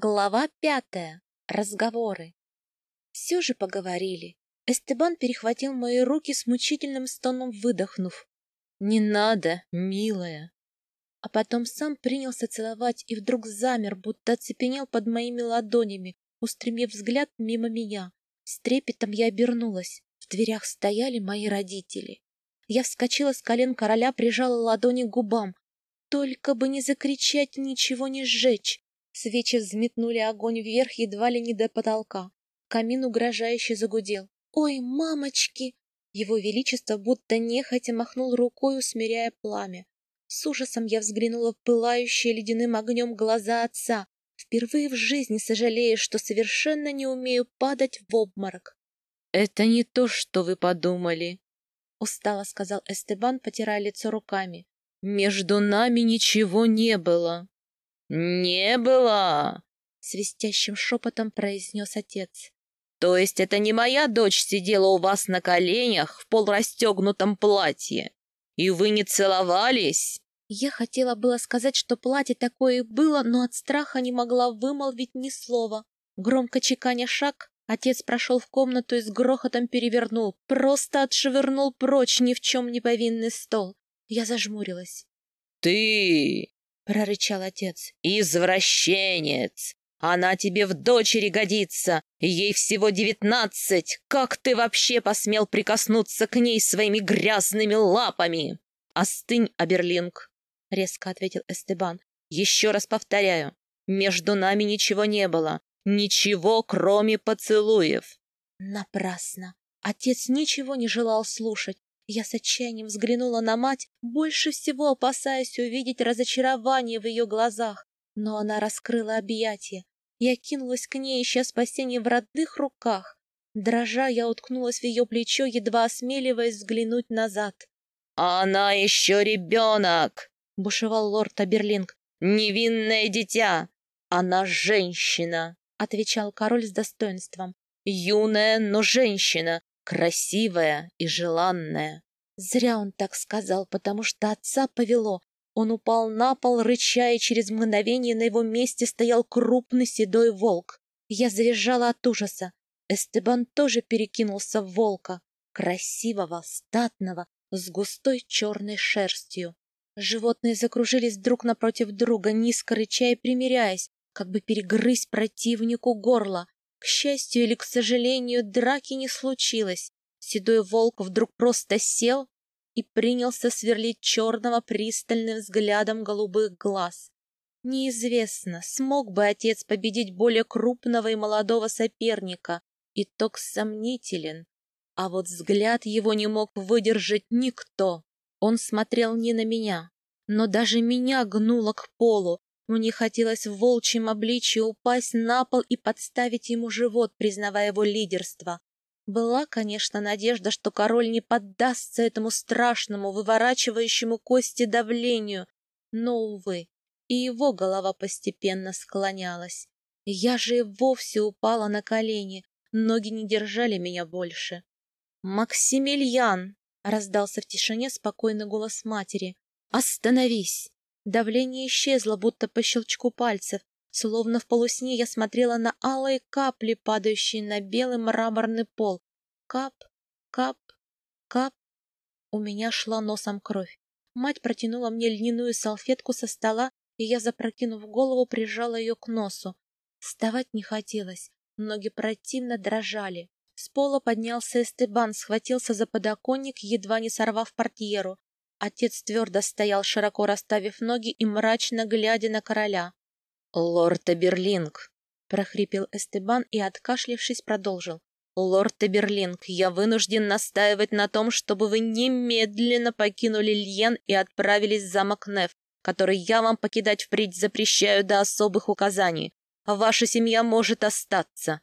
Глава пятая. Разговоры. Все же поговорили. Эстебан перехватил мои руки с мучительным стоном, выдохнув. «Не надо, милая!» А потом сам принялся целовать и вдруг замер, будто оцепенел под моими ладонями, устремив взгляд мимо меня. С трепетом я обернулась. В дверях стояли мои родители. Я вскочила с колен короля, прижала ладони к губам. Только бы не закричать, ничего не сжечь. Свечи взметнули огонь вверх едва ли не до потолка. Камин угрожающе загудел. «Ой, мамочки!» Его Величество будто нехотя махнул рукой, усмиряя пламя. С ужасом я взглянула в пылающие ледяным огнем глаза отца, впервые в жизни сожалея, что совершенно не умею падать в обморок. «Это не то, что вы подумали», — устало сказал Эстебан, потирая лицо руками. «Между нами ничего не было». «Не было!» — свистящим шепотом произнес отец. «То есть это не моя дочь сидела у вас на коленях в полурастегнутом платье, и вы не целовались?» Я хотела было сказать, что платье такое и было, но от страха не могла вымолвить ни слова. Громко чеканя шаг, отец прошел в комнату и с грохотом перевернул, просто отшвырнул прочь ни в чем не повинный стол. Я зажмурилась. «Ты!» Прорычал отец. «Извращенец! Она тебе в дочери годится! Ей всего девятнадцать! Как ты вообще посмел прикоснуться к ней своими грязными лапами?» «Остынь, Аберлинг!» — резко ответил Эстебан. «Еще раз повторяю, между нами ничего не было. Ничего, кроме поцелуев!» Напрасно. Отец ничего не желал слушать. Я с отчаянием взглянула на мать, больше всего опасаясь увидеть разочарование в ее глазах. Но она раскрыла объятия. Я кинулась к ней, ища спасения в родных руках. Дрожа, я уткнулась в ее плечо, едва осмеливаясь взглянуть назад. «Она еще ребенок!» — бушевал лорд Аберлинг. «Невинное дитя! Она женщина!» — отвечал король с достоинством. «Юная, но женщина, красивая и желанная. Зря он так сказал, потому что отца повело. Он упал на пол, рыча, и через мгновение на его месте стоял крупный седой волк. Я завизжала от ужаса. Эстебан тоже перекинулся в волка, красивого, статного, с густой черной шерстью. Животные закружились друг напротив друга, низко рыча и примиряясь, как бы перегрызть противнику горло. К счастью или к сожалению, драки не случилось. Седой волк вдруг просто сел и принялся сверлить черного пристальным взглядом голубых глаз. Неизвестно, смог бы отец победить более крупного и молодого соперника. Итог сомнителен. А вот взгляд его не мог выдержать никто. Он смотрел не на меня, но даже меня гнуло к полу, мне хотелось в волчьем обличье упасть на пол и подставить ему живот, признавая его лидерство. Была, конечно, надежда, что король не поддастся этому страшному, выворачивающему кости давлению, но, увы, и его голова постепенно склонялась. Я же и вовсе упала на колени, ноги не держали меня больше. «Максимилиан!» — раздался в тишине спокойный голос матери. «Остановись!» Давление исчезло, будто по щелчку пальцев. Словно в полусне я смотрела на алые капли, падающие на белый мраморный пол. Кап, кап, кап. У меня шла носом кровь. Мать протянула мне льняную салфетку со стола, и я, запрокинув голову, прижала ее к носу. Вставать не хотелось, ноги противно дрожали. С пола поднялся Эстебан, схватился за подоконник, едва не сорвав портьеру. Отец твердо стоял, широко расставив ноги и мрачно глядя на короля. «Лорд Эберлинг!» — прохрипел Эстебан и, откашлившись, продолжил. «Лорд Эберлинг, я вынужден настаивать на том, чтобы вы немедленно покинули Льен и отправились в замок Неф, который я вам покидать впредь запрещаю до особых указаний. Ваша семья может остаться».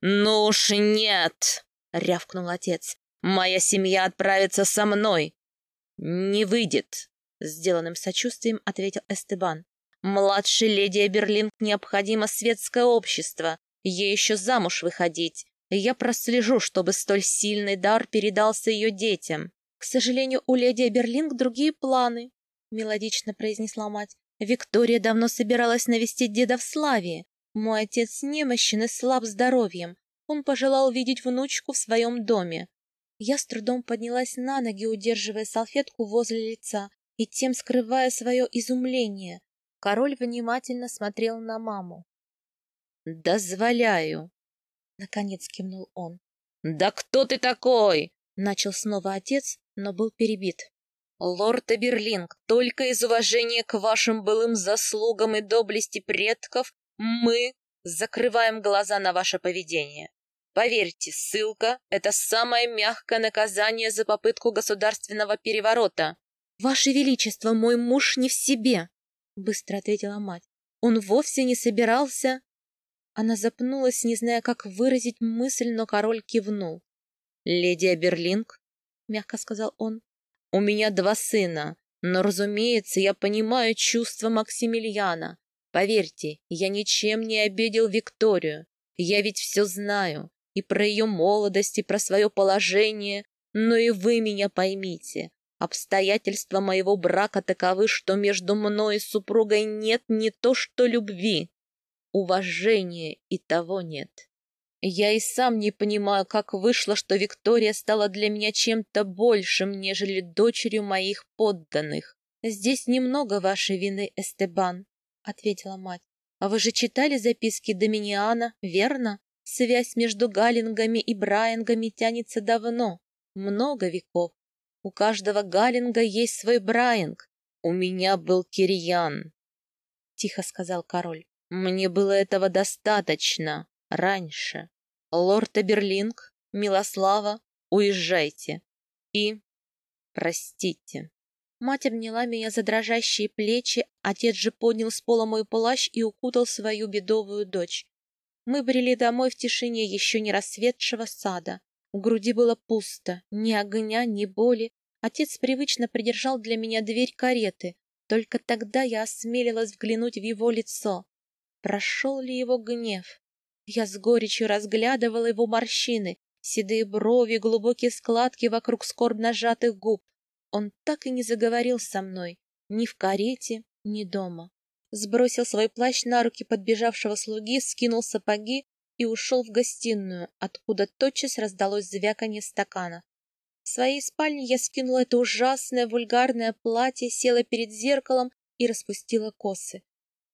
«Ну уж нет!» — рявкнул отец. «Моя семья отправится со мной. «Не выйдет», — сделанным сочувствием ответил Эстебан. «Младшей леди Эберлинг необходимо светское общество. Ей еще замуж выходить. Я прослежу, чтобы столь сильный дар передался ее детям». «К сожалению, у леди Эберлинг другие планы», — мелодично произнесла мать. «Виктория давно собиралась навестить деда в Славии. Мой отец немощен и слаб здоровьем. Он пожелал видеть внучку в своем доме. Я с трудом поднялась на ноги, удерживая салфетку возле лица и тем скрывая свое изумление. Король внимательно смотрел на маму. «Дозволяю!» — наконец кивнул он. «Да кто ты такой?» — начал снова отец, но был перебит. «Лорд Эберлинг, только из уважения к вашим былым заслугам и доблести предков мы закрываем глаза на ваше поведение. Поверьте, ссылка — это самое мягкое наказание за попытку государственного переворота. «Ваше Величество, мой муж не в себе!» — быстро ответила мать. «Он вовсе не собирался...» Она запнулась, не зная, как выразить мысль, но король кивнул. «Леди Аберлинг», — мягко сказал он, — «у меня два сына, но, разумеется, я понимаю чувства Максимилиана. Поверьте, я ничем не обидел Викторию. Я ведь все знаю, и про ее молодость, и про свое положение, но и вы меня поймите. Обстоятельства моего брака таковы, что между мной и супругой нет не то что любви, уважения и того нет. Я и сам не понимаю, как вышло, что Виктория стала для меня чем-то большим, нежели дочерью моих подданных. Здесь немного вашей вины, Эстебан, — ответила мать. А вы же читали записки Доминиана, верно? Связь между Галлингами и Брайангами тянется давно, много веков. У каждого Галлинга есть свой Брайанг. У меня был Кирьян, — тихо сказал король. Мне было этого достаточно раньше. Лорд Аберлинг, Милослава, уезжайте. И простите. Мать обняла меня за дрожащие плечи, отец же поднял с пола мой плащ и укутал свою бедовую дочь. Мы брели домой в тишине еще не рассветшего сада. В груди было пусто, ни огня, ни боли, Отец привычно придержал для меня дверь кареты. Только тогда я осмелилась взглянуть в его лицо. Прошел ли его гнев? Я с горечью разглядывала его морщины, седые брови, глубокие складки вокруг скорбно сжатых губ. Он так и не заговорил со мной, ни в карете, ни дома. Сбросил свой плащ на руки подбежавшего слуги, скинул сапоги и ушел в гостиную, откуда тотчас раздалось звяканье стакана. В своей спальне я скинула это ужасное вульгарное платье, села перед зеркалом и распустила косы.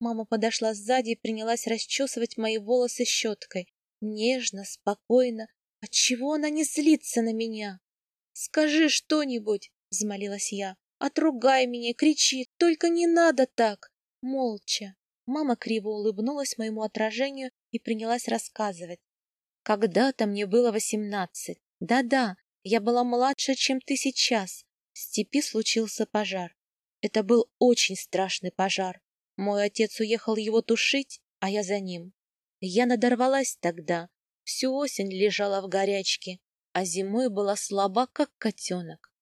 Мама подошла сзади и принялась расчесывать мои волосы щеткой. Нежно, спокойно. Отчего она не злится на меня? «Скажи что-нибудь!» — взмолилась я. «Отругай меня, кричи, только не надо так!» Молча. Мама криво улыбнулась моему отражению и принялась рассказывать. Когда-то мне было восемнадцать. Да-да, я была младше, чем ты сейчас. В степи случился пожар. Это был очень страшный пожар. Мой отец уехал его тушить, а я за ним. Я надорвалась тогда. Всю осень лежала в горячке, а зимой была слаба, как котенок.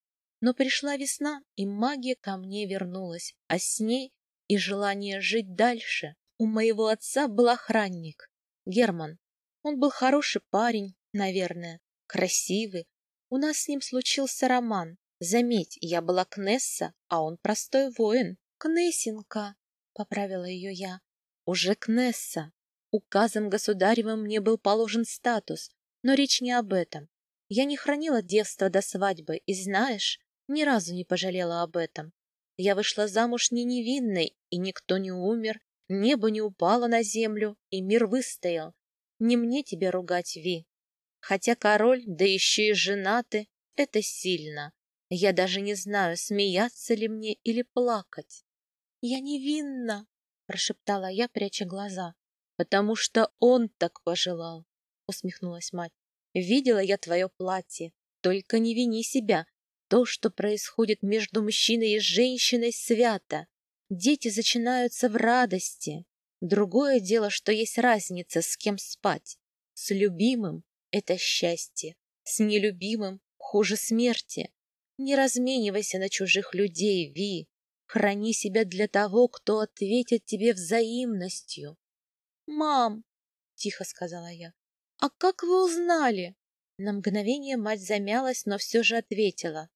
Но пришла весна, и магия ко мне вернулась, а с ней и желание жить дальше. У моего отца был охранник, Герман. Он был хороший парень, наверное, красивый, у нас с ним случился роман. Заметь, я была Кнесса, а он простой воин. Кнессинка, — поправила ее я. Уже Кнесса. Указом государевым мне был положен статус, но речь не об этом. Я не хранила девство до свадьбы, и, знаешь, ни разу не пожалела об этом. Я вышла замуж не невинной, и никто не умер, небо не упало на землю, и мир выстоял. Не мне тебя ругать, Ви. Хотя король, да еще и женаты, это сильно. Я даже не знаю, смеяться ли мне или плакать. — Я невинна, — прошептала я, пряча глаза. — Потому что он так пожелал, — усмехнулась мать. — Видела я твое платье. Только не вини себя. То, что происходит между мужчиной и женщиной, свято. Дети зачинаются в радости. Другое дело, что есть разница, с кем спать. С любимым это счастье. С нелюбимым хуже смерти. Не разменивайся на чужих людей, Ви. Храни себя для того, кто ответит тебе взаимностью. «Мам!» — тихо сказала я. «А как вы узнали?» На мгновение мать замялась, но все же ответила.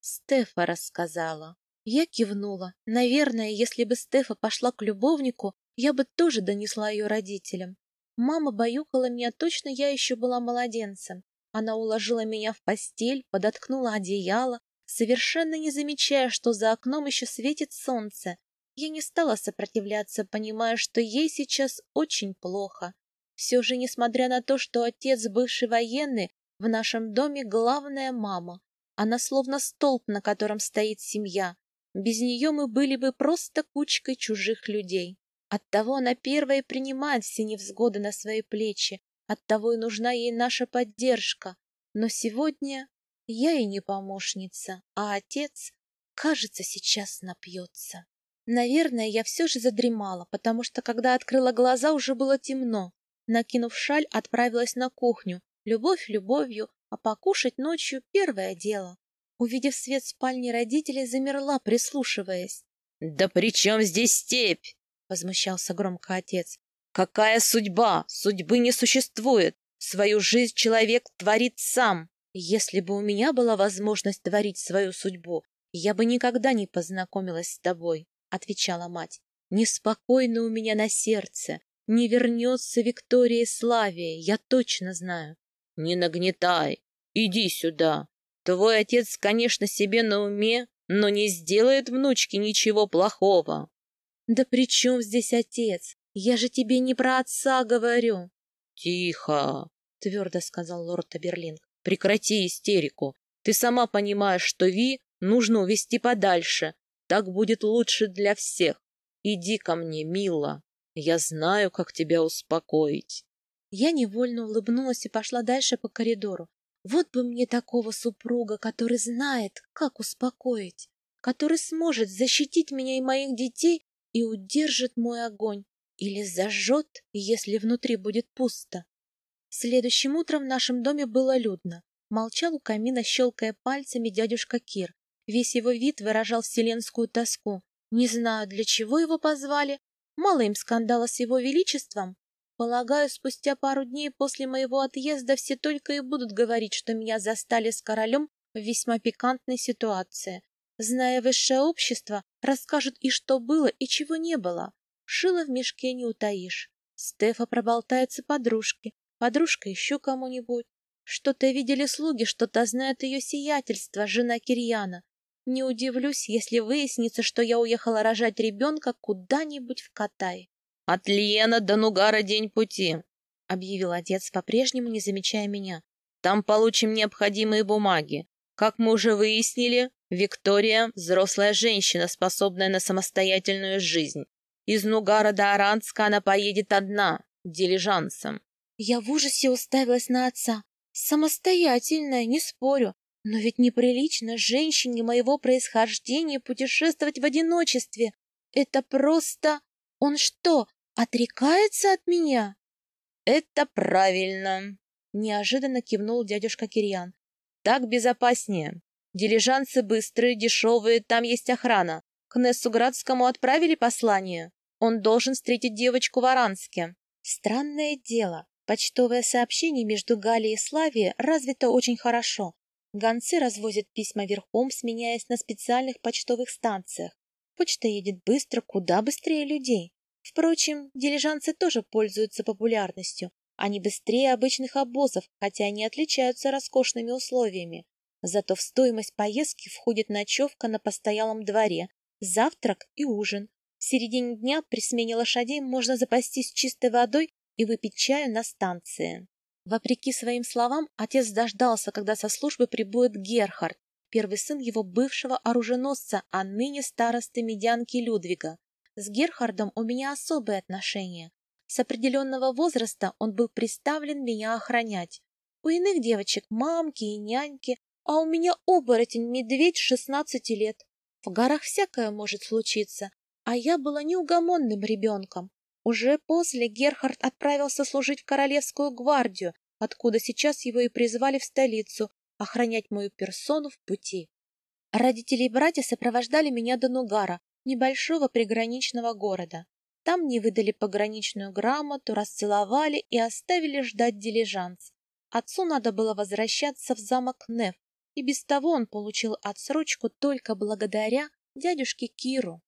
Стефа рассказала. Я кивнула. Наверное, если бы Стефа пошла к любовнику, я бы тоже донесла ее родителям. Мама баюкала меня, точно я еще была младенцем. Она уложила меня в постель, подоткнула одеяло, совершенно не замечая, что за окном еще светит солнце. Я не стала сопротивляться, понимая, что ей сейчас очень плохо. Все же, несмотря на то, что отец бывший военный, в нашем доме главная мама. Она словно столб, на котором стоит семья. Без нее мы были бы просто кучкой чужих людей. Оттого она первая принимает все невзгоды на свои плечи, оттого и нужна ей наша поддержка. Но сегодня я и не помощница, а отец, кажется, сейчас напьется. Наверное, я все же задремала, потому что, когда открыла глаза, уже было темно. Накинув шаль, отправилась на кухню. Любовь любовью, а покушать ночью — первое дело. Увидев свет в спальне родителей, замерла, прислушиваясь. — Да при чем здесь степь? — возмущался громко отец. — Какая судьба? Судьбы не существует. Свою жизнь человек творит сам. Если бы у меня была возможность творить свою судьбу, я бы никогда не познакомилась с тобой, — отвечала мать. Неспокойно у меня на сердце. Не вернется Виктория Славия, я точно знаю. — Не нагнетай. Иди сюда. Твой отец, конечно, себе на уме, но не сделает внучке ничего плохого. — Да при чем здесь отец? Я же тебе не про отца говорю. — Тихо, — твердо сказал лорд Аберлинг. Прекрати истерику. Ты сама понимаешь, что Ви нужно увести подальше. Так будет лучше для всех. Иди ко мне, мила. Я знаю, как тебя успокоить. Я невольно улыбнулась и пошла дальше по коридору. Вот бы мне такого супруга, который знает, как успокоить, который сможет защитить меня и моих детей и удержит мой огонь или зажжет, если внутри будет пусто. Следующим утром в нашем доме было людно. Молчал у камина, щелкая пальцами дядюшка Кир. Весь его вид выражал вселенскую тоску. Не знаю, для чего его позвали. Мало им скандала с его величеством. Полагаю, спустя пару дней после моего отъезда все только и будут говорить, что меня застали с королем в весьма пикантной ситуации. Зная высшее общество, расскажут и что было, и чего не было. Шило в мешке не утаишь. Стефа проболтается подружке, подружка еще кому-нибудь. Что-то видели слуги, что-то знает ее сиятельство, жена Кирьяна. Не удивлюсь, если выяснится, что я уехала рожать ребенка куда-нибудь в Катай. — От Лиена до Нугара день пути, — объявил отец, по-прежнему не замечая меня. — Там получим необходимые бумаги. Как мы уже выяснили, Виктория — взрослая женщина, способная на самостоятельную жизнь. Из Нугара до Аранска она поедет одна, дилижансом. Я в ужасе уставилась на отца. Самостоятельная, не спорю. Но ведь неприлично женщине моего происхождения путешествовать в одиночестве. Это просто... Он что, отрекается от меня? Это правильно, неожиданно кивнул дядюшка Кирьян. Так безопаснее. Дилижансы быстрые, дешевые, там есть охрана. К Нессу Градскому отправили послание. Он должен встретить девочку в Аранске. Странное дело. Почтовое сообщение между Галией и Славией развито очень хорошо. Гонцы развозят письма верхом, сменяясь на специальных почтовых станциях. Почта едет быстро, куда быстрее людей. Впрочем, дилижанцы тоже пользуются популярностью. Они быстрее обычных обозов, хотя они отличаются роскошными условиями. Зато в стоимость поездки входит ночевка на постоялом дворе, завтрак и ужин. В середине дня при смене лошадей можно запастись чистой водой и выпить чаю на станции. Вопреки своим словам, отец дождался, когда со службы прибудет Герхард, первый сын его бывшего оруженосца, а ныне старосты медянки Людвига. С Герхардом у меня особые отношения. С определенного возраста он был приставлен меня охранять. У иных девочек мамки и няньки, а у меня оборотень-медведь шестнадцати лет. В горах всякое может случиться, а я была неугомонным ребенком. Уже после Герхард отправился служить в Королевскую гвардию, откуда сейчас его и призвали в столицу, охранять мою персону в пути. Родители и братья сопровождали меня до Нугара, небольшого приграничного города. Там мне выдали пограничную грамоту, расцеловали и оставили ждать дилижанс. Отцу надо было возвращаться в замок Неф, и без того он получил отсрочку только благодаря дядюшке Киру.